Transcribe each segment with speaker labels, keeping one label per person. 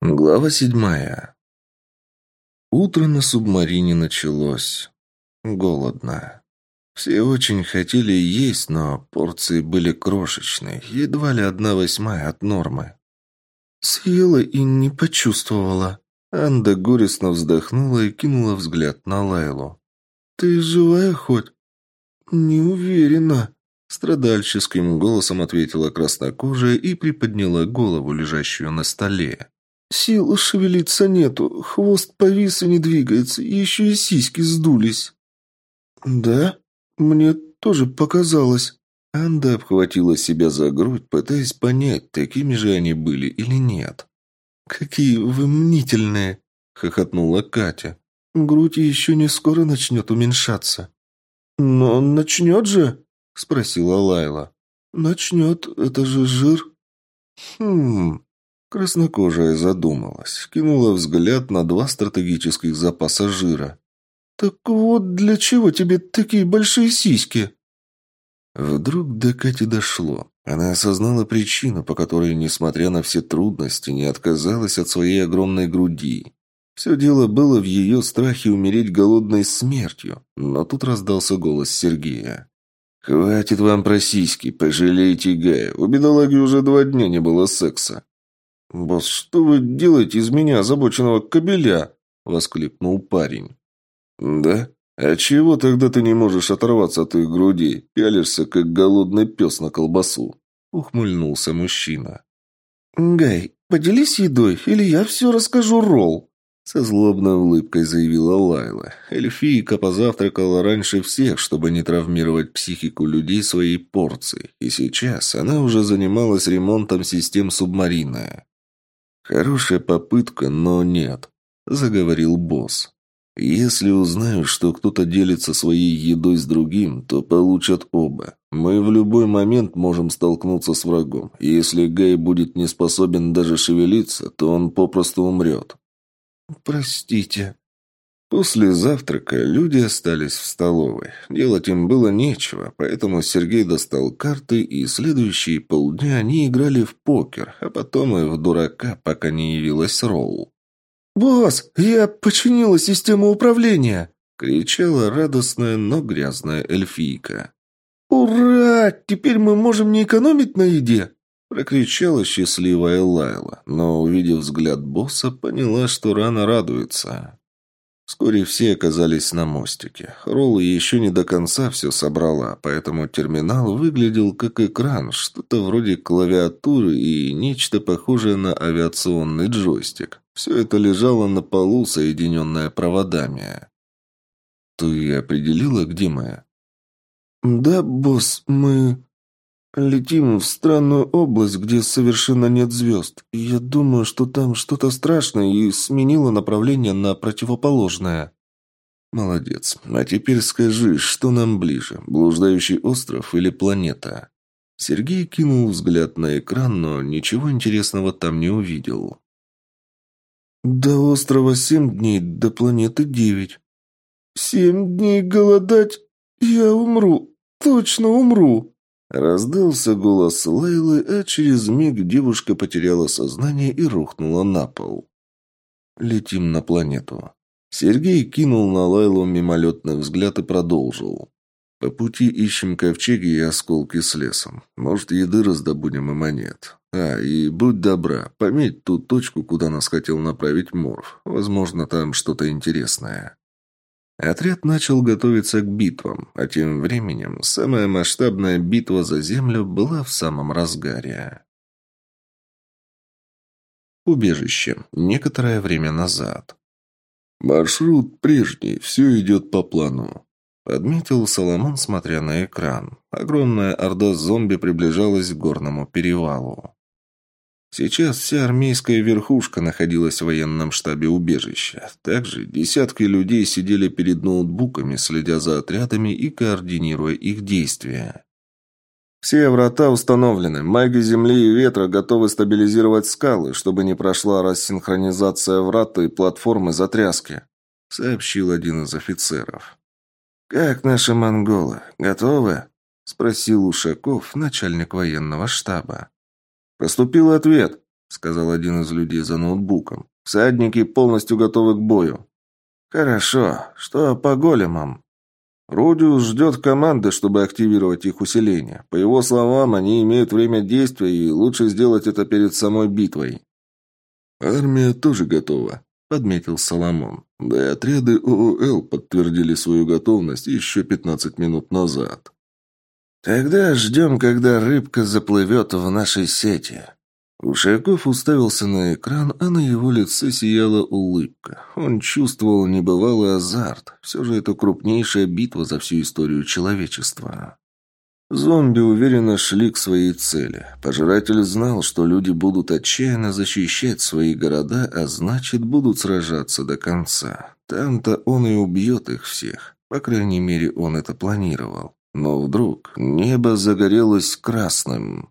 Speaker 1: Глава седьмая. Утро на субмарине началось. Голодно. Все очень хотели есть, но порции были крошечные, едва ли одна восьмая от нормы. Съела и не почувствовала. Анда горестно вздохнула и кинула взгляд на Лайлу. «Ты живая хоть?» «Не уверена», — страдальческим голосом ответила краснокожая и приподняла голову, лежащую на столе. Сил шевелиться нету, хвост повис и не двигается, еще и сиськи сдулись. Да? Мне тоже показалось. Анда обхватила себя за грудь, пытаясь понять, такими же они были или нет. «Какие вы мнительные!» — хохотнула Катя. «Грудь еще не скоро начнет уменьшаться». «Но начнет же?» — спросила Лайла. «Начнет, это же жир». «Хм...» Краснокожая задумалась, кинула взгляд на два стратегических запаса жира. «Так вот для чего тебе такие большие сиськи?» Вдруг до Кати дошло. Она осознала причину, по которой, несмотря на все трудности, не отказалась от своей огромной груди. Все дело было в ее страхе умереть голодной смертью, но тут раздался голос Сергея. «Хватит вам про сиськи, пожалейте Гая. У бедолаги уже два дня не было секса. «Босс, что вы делаете из меня, озабоченного кобеля?» — воскликнул парень. «Да? А чего тогда ты не можешь оторваться от их груди? Пялишься, как голодный пес на колбасу?» — ухмыльнулся мужчина. «Гай, поделись едой, или я все расскажу Ролл!» Со злобной улыбкой заявила Лайла. Эльфийка позавтракала раньше всех, чтобы не травмировать психику людей своей порцией, и сейчас она уже занималась ремонтом систем субмарина. «Хорошая попытка, но нет», — заговорил босс. «Если узнаю, что кто-то делится своей едой с другим, то получат оба. Мы в любой момент можем столкнуться с врагом. Если Гай будет не способен даже шевелиться, то он попросту умрет». «Простите», После завтрака люди остались в столовой. Делать им было нечего, поэтому Сергей достал карты, и следующие полдня они играли в покер, а потом и в дурака, пока не явилась Роул. «Босс, я починила систему управления!» — кричала радостная, но грязная эльфийка. «Ура! Теперь мы можем не экономить на еде!» — прокричала счастливая Лайла, но, увидев взгляд босса, поняла, что рано радуется. Вскоре все оказались на мостике. Ролла еще не до конца все собрала, поэтому терминал выглядел как экран, что-то вроде клавиатуры и нечто похожее на авиационный джойстик. Все это лежало на полу, соединенное проводами. «Ты определила, где мы?» «Да, босс, мы...» «Летим в странную область, где совершенно нет звезд. Я думаю, что там что-то страшное и сменила направление на противоположное». «Молодец. А теперь скажи, что нам ближе, блуждающий остров или планета?» Сергей кинул взгляд на экран, но ничего интересного там не увидел. «До острова семь дней, до планеты девять». «Семь дней голодать? Я умру. Точно умру!» Раздался голос Лейлы, а через миг девушка потеряла сознание и рухнула на пол. «Летим на планету». Сергей кинул на Лайлу мимолетный взгляд и продолжил. «По пути ищем ковчеги и осколки с лесом. Может, еды раздобудем и монет. А, и будь добра, пометь ту точку, куда нас хотел направить Морф. Возможно, там что-то интересное». Отряд начал готовиться к битвам, а тем временем самая масштабная битва за землю была в самом разгаре. Убежище. Некоторое время назад. «Маршрут прежний, все идет по плану», — подметил Соломон, смотря на экран. Огромная орда зомби приближалась к горному перевалу. Сейчас вся армейская верхушка находилась в военном штабе убежища. Также десятки людей сидели перед ноутбуками, следя за отрядами и координируя их действия. «Все врата установлены. Маги земли и ветра готовы стабилизировать скалы, чтобы не прошла рассинхронизация врат и платформы затряски», — сообщил один из офицеров. «Как наши монголы? Готовы?» — спросил Ушаков, начальник военного штаба. Поступил ответ. — сказал один из людей за ноутбуком. «Всадники полностью готовы к бою». «Хорошо. Что по големам?» Родиус ждет команды, чтобы активировать их усиление. По его словам, они имеют время действия, и лучше сделать это перед самой битвой. «Армия тоже готова», — подметил Соломон. Да и отряды ООЛ подтвердили свою готовность еще 15 минут назад. «Тогда ждем, когда рыбка заплывет в нашей сети», Ушаков уставился на экран, а на его лице сияла улыбка. Он чувствовал небывалый азарт. Все же это крупнейшая битва за всю историю человечества. Зомби уверенно шли к своей цели. Пожиратель знал, что люди будут отчаянно защищать свои города, а значит, будут сражаться до конца. Там-то он и убьет их всех. По крайней мере, он это планировал. Но вдруг небо загорелось красным.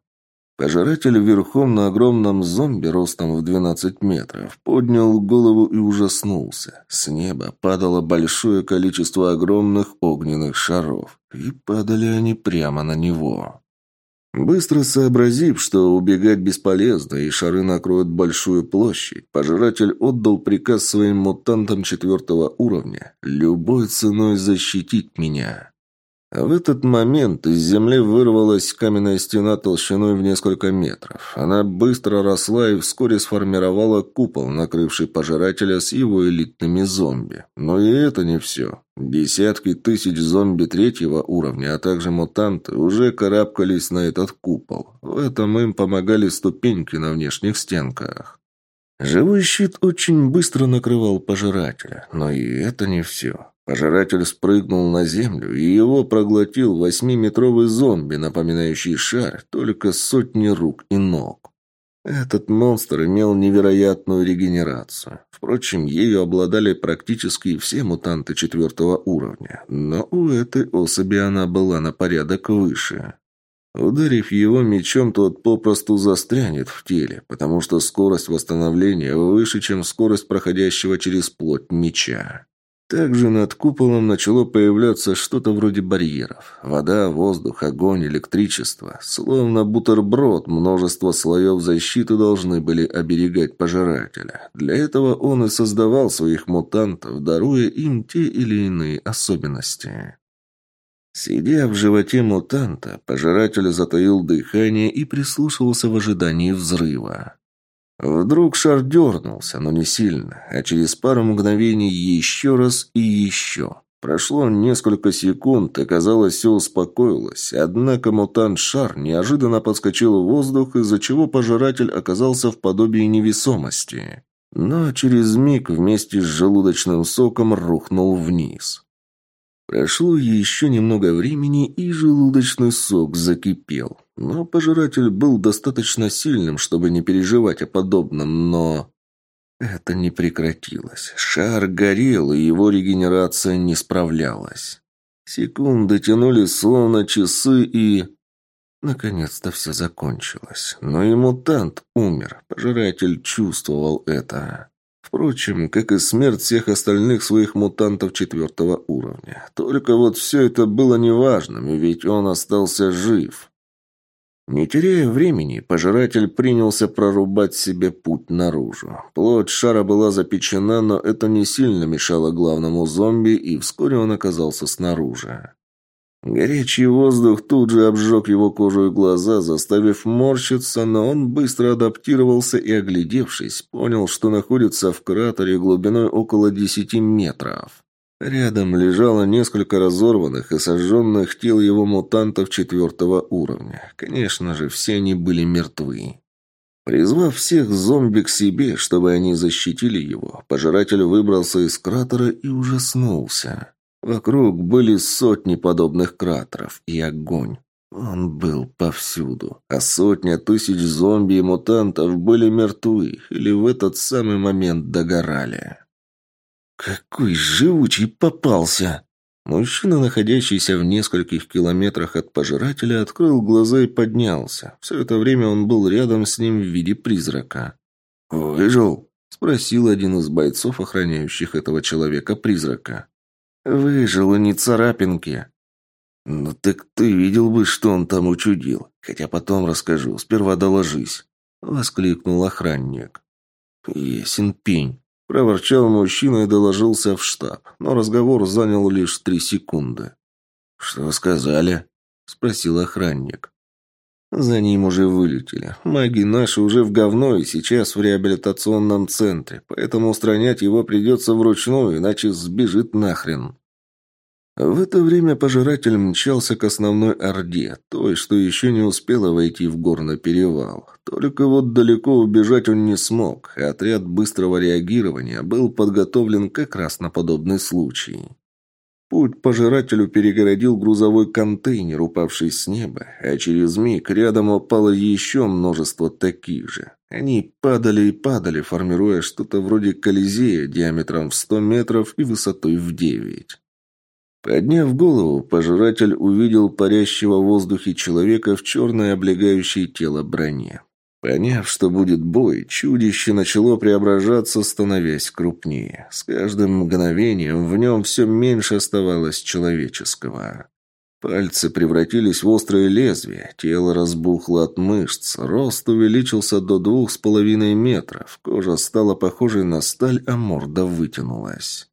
Speaker 1: Пожиратель верхом на огромном зомби ростом в 12 метров поднял голову и ужаснулся. С неба падало большое количество огромных огненных шаров, и падали они прямо на него. Быстро сообразив, что убегать бесполезно и шары накроют большую площадь, пожиратель отдал приказ своим мутантам четвертого уровня любой ценой защитить меня. А в этот момент из земли вырвалась каменная стена толщиной в несколько метров. Она быстро росла и вскоре сформировала купол, накрывший пожирателя с его элитными зомби. Но и это не все. Десятки тысяч зомби третьего уровня, а также мутанты, уже карабкались на этот купол. В этом им помогали ступеньки на внешних стенках. Живой щит очень быстро накрывал пожирателя, но и это не все. Пожиратель спрыгнул на землю, и его проглотил восьмиметровый зомби, напоминающий шар, только сотни рук и ног. Этот монстр имел невероятную регенерацию. Впрочем, ею обладали практически все мутанты четвертого уровня, но у этой особи она была на порядок выше. Ударив его мечом, тот попросту застрянет в теле, потому что скорость восстановления выше, чем скорость проходящего через плоть меча. Также над куполом начало появляться что-то вроде барьеров. Вода, воздух, огонь, электричество. Словно бутерброд, множество слоев защиты должны были оберегать пожирателя. Для этого он и создавал своих мутантов, даруя им те или иные особенности. Сидя в животе мутанта, пожиратель затаил дыхание и прислушивался в ожидании взрыва. Вдруг шар дернулся, но не сильно, а через пару мгновений еще раз и еще. Прошло несколько секунд, и, казалось, все успокоилось. Однако мутант-шар неожиданно подскочил в воздух, из-за чего пожиратель оказался в подобии невесомости. Но через миг вместе с желудочным соком рухнул вниз. Прошло еще немного времени, и желудочный сок закипел. Но пожиратель был достаточно сильным, чтобы не переживать о подобном, но... Это не прекратилось. Шар горел, и его регенерация не справлялась. Секунды тянулись словно часы, и... Наконец-то все закончилось. Но и мутант умер. Пожиратель чувствовал это. Впрочем, как и смерть всех остальных своих мутантов четвертого уровня. Только вот все это было неважным, ведь он остался жив. Не теряя времени, пожиратель принялся прорубать себе путь наружу. Плоть шара была запечена, но это не сильно мешало главному зомби, и вскоре он оказался снаружи. Горячий воздух тут же обжег его кожу и глаза, заставив морщиться, но он быстро адаптировался и, оглядевшись, понял, что находится в кратере глубиной около десяти метров. Рядом лежало несколько разорванных и сожженных тел его мутантов четвертого уровня. Конечно же, все они были мертвы. Призвав всех зомби к себе, чтобы они защитили его, пожиратель выбрался из кратера и ужаснулся. Вокруг были сотни подобных кратеров и огонь. Он был повсюду, а сотня тысяч зомби и мутантов были мертвы или в этот самый момент догорали. «Какой живучий попался!» Мужчина, находящийся в нескольких километрах от пожирателя, открыл глаза и поднялся. Все это время он был рядом с ним в виде призрака. «Выжил?» – спросил один из бойцов, охраняющих этого человека-призрака. Выжил и не царапинки. Ну так ты видел бы, что он там учудил. Хотя потом расскажу. Сперва доложись. воскликнул охранник. «Есен пень», – проворчал мужчина и доложился в штаб, но разговор занял лишь три секунды. «Что сказали?» – спросил охранник. За ним уже вылетели. Маги наши уже в говно и сейчас в реабилитационном центре, поэтому устранять его придется вручную, иначе сбежит нахрен. В это время пожиратель мчался к основной орде, той, что еще не успела войти в горный перевал. Только вот далеко убежать он не смог, и отряд быстрого реагирования был подготовлен как раз на подобный случай. Путь пожирателю перегородил грузовой контейнер, упавший с неба, а через миг рядом упало еще множество таких же. Они падали и падали, формируя что-то вроде колизея диаметром в 100 метров и высотой в 9. Подняв голову, пожиратель увидел парящего в воздухе человека в черной облегающей тело броне. Поняв, что будет бой, чудище начало преображаться, становясь крупнее. С каждым мгновением в нем все меньше оставалось человеческого. Пальцы превратились в острые лезвия, тело разбухло от мышц, рост увеличился до двух с половиной метров, кожа стала похожей на сталь, а морда вытянулась.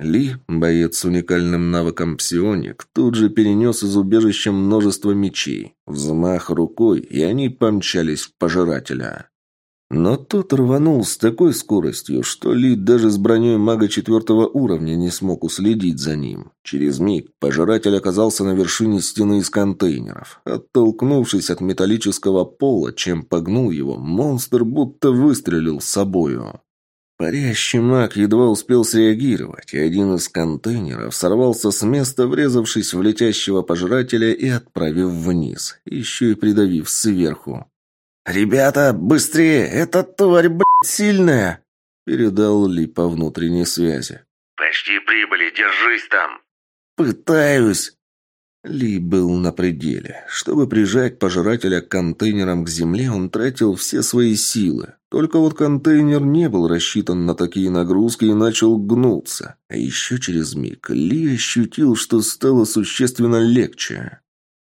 Speaker 1: Ли, боец с уникальным навыком псионик, тут же перенес из убежища множество мечей. Взмах рукой, и они помчались в пожирателя. Но тот рванул с такой скоростью, что Ли даже с броней мага четвертого уровня не смог уследить за ним. Через миг пожиратель оказался на вершине стены из контейнеров. Оттолкнувшись от металлического пола, чем погнул его, монстр будто выстрелил с собою. Парящий маг едва успел среагировать, и один из контейнеров сорвался с места, врезавшись в летящего пожирателя и отправив вниз, еще и придавив сверху. «Ребята, быстрее! Эта тварь, блядь, сильная!» передал Ли по внутренней связи.
Speaker 2: «Почти прибыли, держись там!»
Speaker 1: «Пытаюсь!» Ли был на пределе. Чтобы прижать пожирателя контейнером к земле, он тратил все свои силы. Только вот контейнер не был рассчитан на такие нагрузки и начал гнуться. А еще через миг Ли ощутил, что стало существенно легче.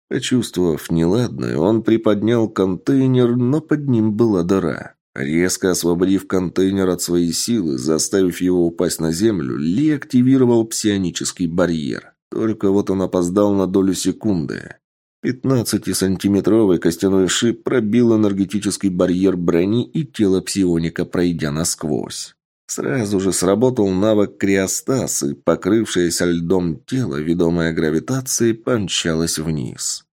Speaker 1: Почувствовав неладное, он приподнял контейнер, но под ним была дыра. Резко освободив контейнер от своей силы, заставив его упасть на землю, Ли активировал псионический барьер. Только вот он опоздал на долю секунды. Пятнадцатисантиметровый костяной шип пробил энергетический барьер брони и тело псионика, пройдя насквозь. Сразу же сработал навык криостаз, и покрывшееся льдом тело, ведомое гравитацией, помчалось вниз.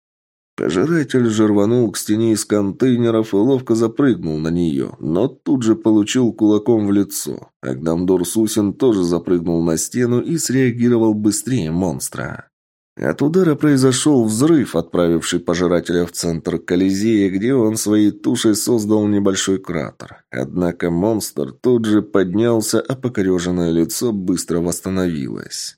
Speaker 1: Пожиратель же рванул к стене из контейнеров и ловко запрыгнул на нее, но тут же получил кулаком в лицо. Агдамдор Сусин тоже запрыгнул на стену и среагировал быстрее монстра. От удара произошел взрыв, отправивший пожирателя в центр Колизея, где он своей тушей создал небольшой кратер. Однако монстр тут же поднялся, а покореженное лицо быстро восстановилось.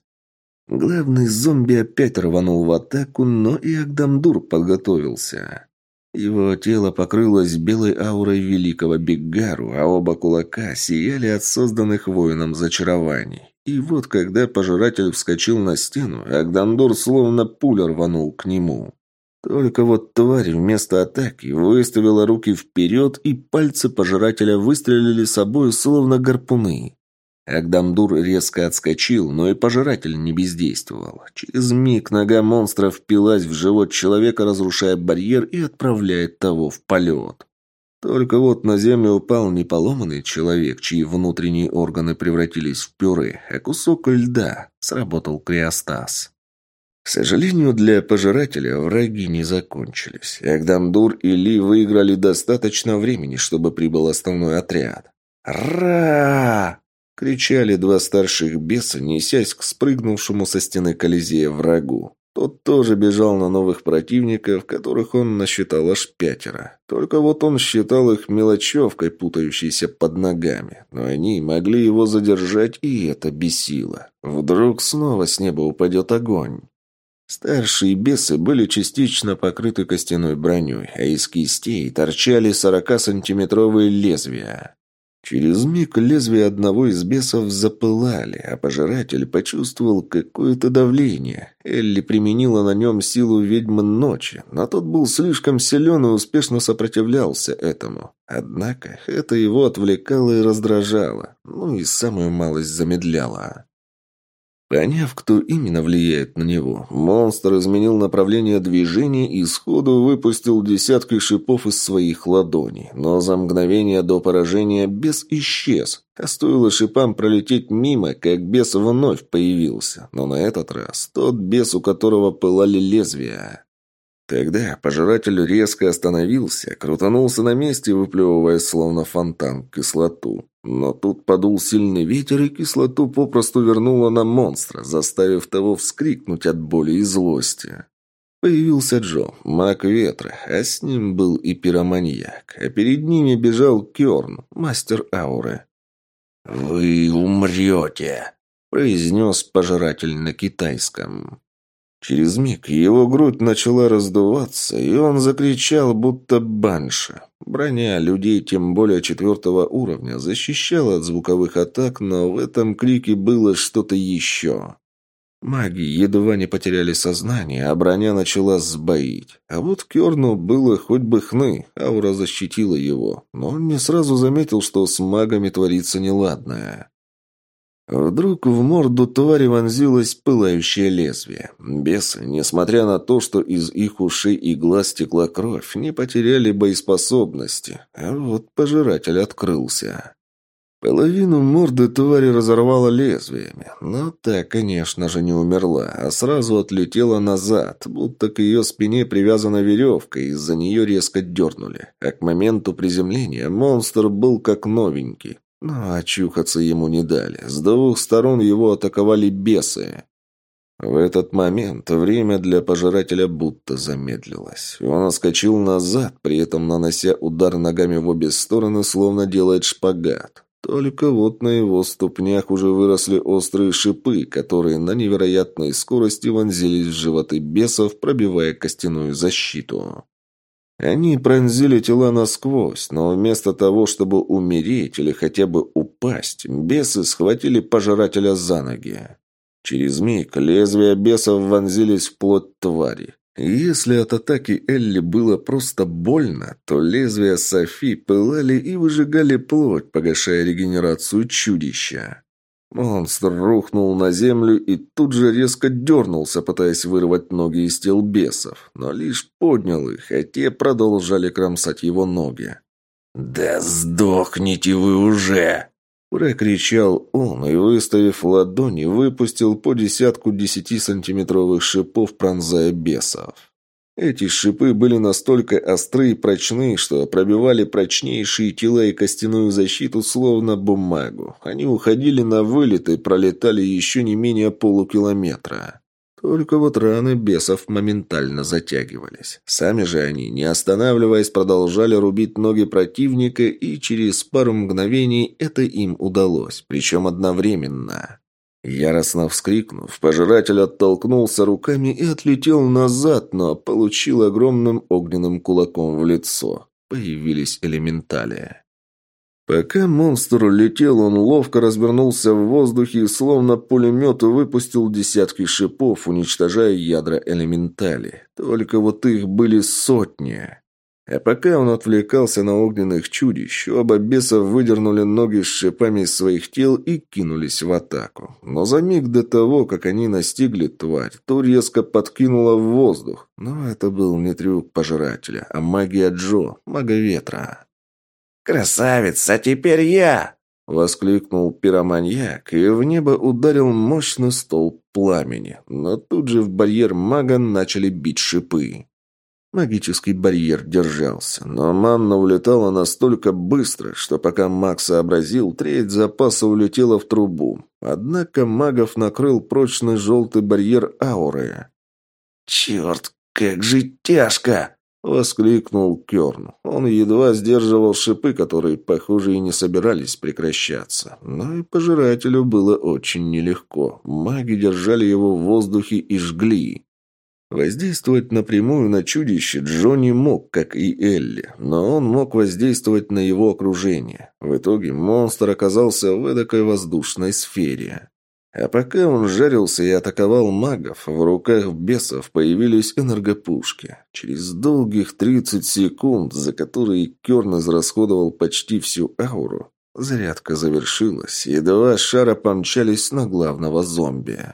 Speaker 1: Главный зомби опять рванул в атаку, но и Агдамдур подготовился. Его тело покрылось белой аурой великого Биггару, а оба кулака сияли от созданных воином зачарований. И вот когда пожиратель вскочил на стену, Агдамдур словно пуля рванул к нему. Только вот тварь вместо атаки выставила руки вперед, и пальцы пожирателя выстрелили собой, словно гарпуны. Агдамдур резко отскочил, но и пожиратель не бездействовал. Через миг нога монстра впилась в живот человека, разрушая барьер и отправляет того в полет. Только вот на землю упал не поломанный человек, чьи внутренние органы превратились в пюре, а кусок льда. Сработал криостаз. К сожалению, для пожирателя враги не закончились. Агдамдур и Ли выиграли достаточно времени, чтобы прибыл основной отряд. «Ра!» Кричали два старших беса, несясь к спрыгнувшему со стены Колизея врагу. Тот тоже бежал на новых противников, которых он насчитал аж пятеро. Только вот он считал их мелочевкой, путающейся под ногами. Но они могли его задержать, и это бесило. Вдруг снова с неба упадет огонь. Старшие бесы были частично покрыты костяной броней, а из кистей торчали 40-сантиметровые лезвия. Через миг лезвия одного из бесов запылали, а пожиратель почувствовал какое-то давление. Элли применила на нем силу ведьмы ночи, но тот был слишком силен и успешно сопротивлялся этому. Однако это его отвлекало и раздражало, ну и самую малость замедляло. Поняв, кто именно влияет на него, монстр изменил направление движения и сходу выпустил десятки шипов из своих ладоней. Но за мгновение до поражения бес исчез, а стоило шипам пролететь мимо, как бес вновь появился. Но на этот раз тот бес, у которого пылали лезвия. Тогда пожиратель резко остановился, крутанулся на месте, выплевывая словно фонтан кислоту. Но тут подул сильный ветер, и кислоту попросту вернуло на монстра, заставив того вскрикнуть от боли и злости. Появился Джо, маг ветра, а с ним был и пироманьяк, а перед ними бежал Кёрн, мастер ауры. «Вы умрете», — произнес пожиратель на китайском. Через миг его грудь начала раздуваться, и он закричал, будто банша. Броня людей, тем более четвертого уровня, защищала от звуковых атак, но в этом крике было что-то еще. Маги едва не потеряли сознание, а броня начала сбоить. А вот Керну было хоть бы хны, аура защитила его, но он не сразу заметил, что с магами творится неладное. Вдруг в морду твари вонзилось пылающее лезвие. Бесы, несмотря на то, что из их ушей и глаз текла кровь, не потеряли боеспособности. А вот пожиратель открылся. Половину морды твари разорвало лезвиями, но та, конечно же, не умерла, а сразу отлетела назад, будто к ее спине привязана веревка, и из-за нее резко дернули. А к моменту приземления монстр был как новенький. Но очухаться ему не дали. С двух сторон его атаковали бесы. В этот момент время для пожирателя будто замедлилось. Он оскочил назад, при этом нанося удар ногами в обе стороны, словно делает шпагат. Только вот на его ступнях уже выросли острые шипы, которые на невероятной скорости вонзились в животы бесов, пробивая костяную защиту. Они пронзили тела насквозь, но вместо того, чтобы умереть или хотя бы упасть, бесы схватили пожирателя за ноги. Через миг лезвия бесов вонзились в плоть твари. Если от атаки Элли было просто больно, то лезвия Софи пылали и выжигали плоть, погашая регенерацию чудища. Монстр рухнул на землю и тут же резко дернулся, пытаясь вырвать ноги из тел бесов, но лишь поднял их, а те продолжали кромсать его ноги. «Да сдохните вы уже!» Прокричал он и, выставив ладони, выпустил по десятку десятисантиметровых шипов, пронзая бесов. Эти шипы были настолько остры и прочны, что пробивали прочнейшие тела и костяную защиту словно бумагу. Они уходили на вылет и пролетали еще не менее полукилометра. Только вот раны бесов моментально затягивались. Сами же они, не останавливаясь, продолжали рубить ноги противника, и через пару мгновений это им удалось, причем одновременно. Яростно вскрикнув, пожиратель оттолкнулся руками и отлетел назад, но получил огромным огненным кулаком в лицо. Появились элементали. Пока монстр летел, он ловко развернулся в воздухе и словно пулемет выпустил десятки шипов, уничтожая ядра элементали. Только вот их были сотни. А пока он отвлекался на огненных чудищ, оба беса выдернули ноги с шипами из своих тел и кинулись в атаку. Но за миг до того, как они настигли тварь, то резко подкинула в воздух. Но это был не трюк пожирателя, а магия Джо, мага ветра.
Speaker 3: «Красавец, а теперь я!» — воскликнул пироманьяк, и в небо ударил мощный столб пламени. Но тут же в барьер мага начали бить шипы. Магический барьер держался, но манна улетала настолько быстро, что пока маг сообразил, треть запаса улетела в трубу. Однако магов накрыл прочный желтый барьер ауры. «Черт, как же тяжко!» — воскликнул Керн.
Speaker 1: Он едва сдерживал шипы, которые, похоже, и не собирались прекращаться. Но и пожирателю было очень нелегко. Маги держали его в воздухе и жгли.
Speaker 3: Воздействовать напрямую на чудище Джо мог, как и Элли, но он мог воздействовать на его окружение. В итоге монстр оказался в эдакой воздушной сфере. А пока он жарился и атаковал магов, в руках бесов появились энергопушки. Через долгих 30 секунд, за которые Керн израсходовал почти всю ауру, зарядка завершилась, и два шара помчались на главного зомби.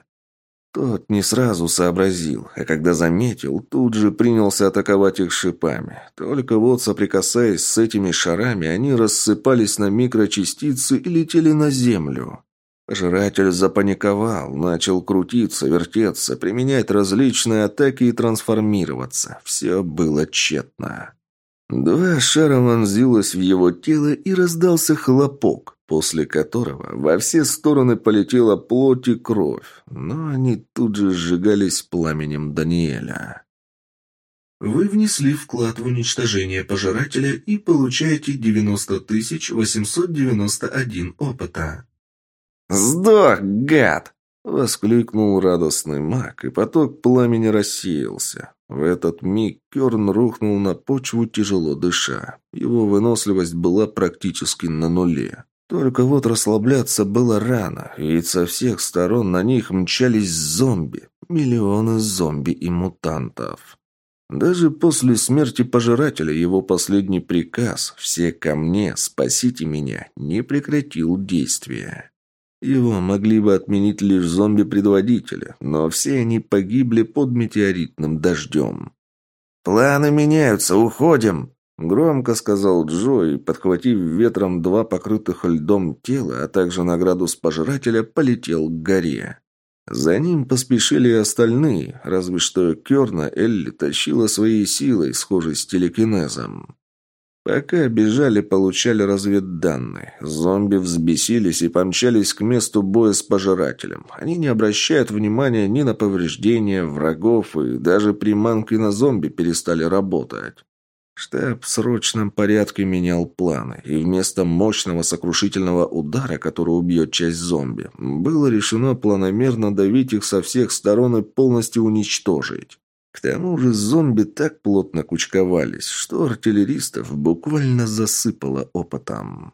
Speaker 3: Тот не сразу сообразил, а когда заметил, тут же принялся атаковать их шипами. Только вот, соприкасаясь с этими шарами, они рассыпались на микрочастицы и летели на землю. Пожиратель запаниковал, начал крутиться, вертеться, применять различные атаки и трансформироваться. Все было тщетно. Два шара вонзилось в его тело и раздался хлопок, после которого во все стороны полетела плоть и кровь, но они тут же сжигались пламенем Даниэля.
Speaker 4: Вы внесли вклад в уничтожение пожирателя и получаете 90 891 опыта.
Speaker 3: «Сдох, гад!» — воскликнул радостный маг, и поток пламени рассеялся. В этот миг Керн рухнул на почву, тяжело дыша. Его выносливость была практически на нуле. Только вот расслабляться было рано, ведь со всех сторон на них мчались зомби. Миллионы зомби и мутантов. Даже после смерти пожирателя его последний приказ «Все ко мне, спасите меня» не прекратил действия. Его могли бы отменить лишь зомби-предводители, но все они погибли под метеоритным дождем. «Планы меняются, уходим!» Громко сказал Джо и, подхватив ветром два покрытых льдом тела, а также награду с пожирателя, полетел к горе. За ним поспешили и остальные, разве что Керна Элли тащила своей силой, схожей с телекинезом. Пока бежали, получали разведданные. Зомби взбесились и помчались к месту боя с пожирателем. Они не обращают внимания ни на повреждения врагов, и даже приманки на зомби перестали работать. Штаб в срочном порядке менял планы, и вместо мощного сокрушительного удара, который убьет часть зомби, было решено планомерно давить их со всех сторон и полностью уничтожить. К тому же зомби так плотно кучковались, что артиллеристов буквально засыпало опытом.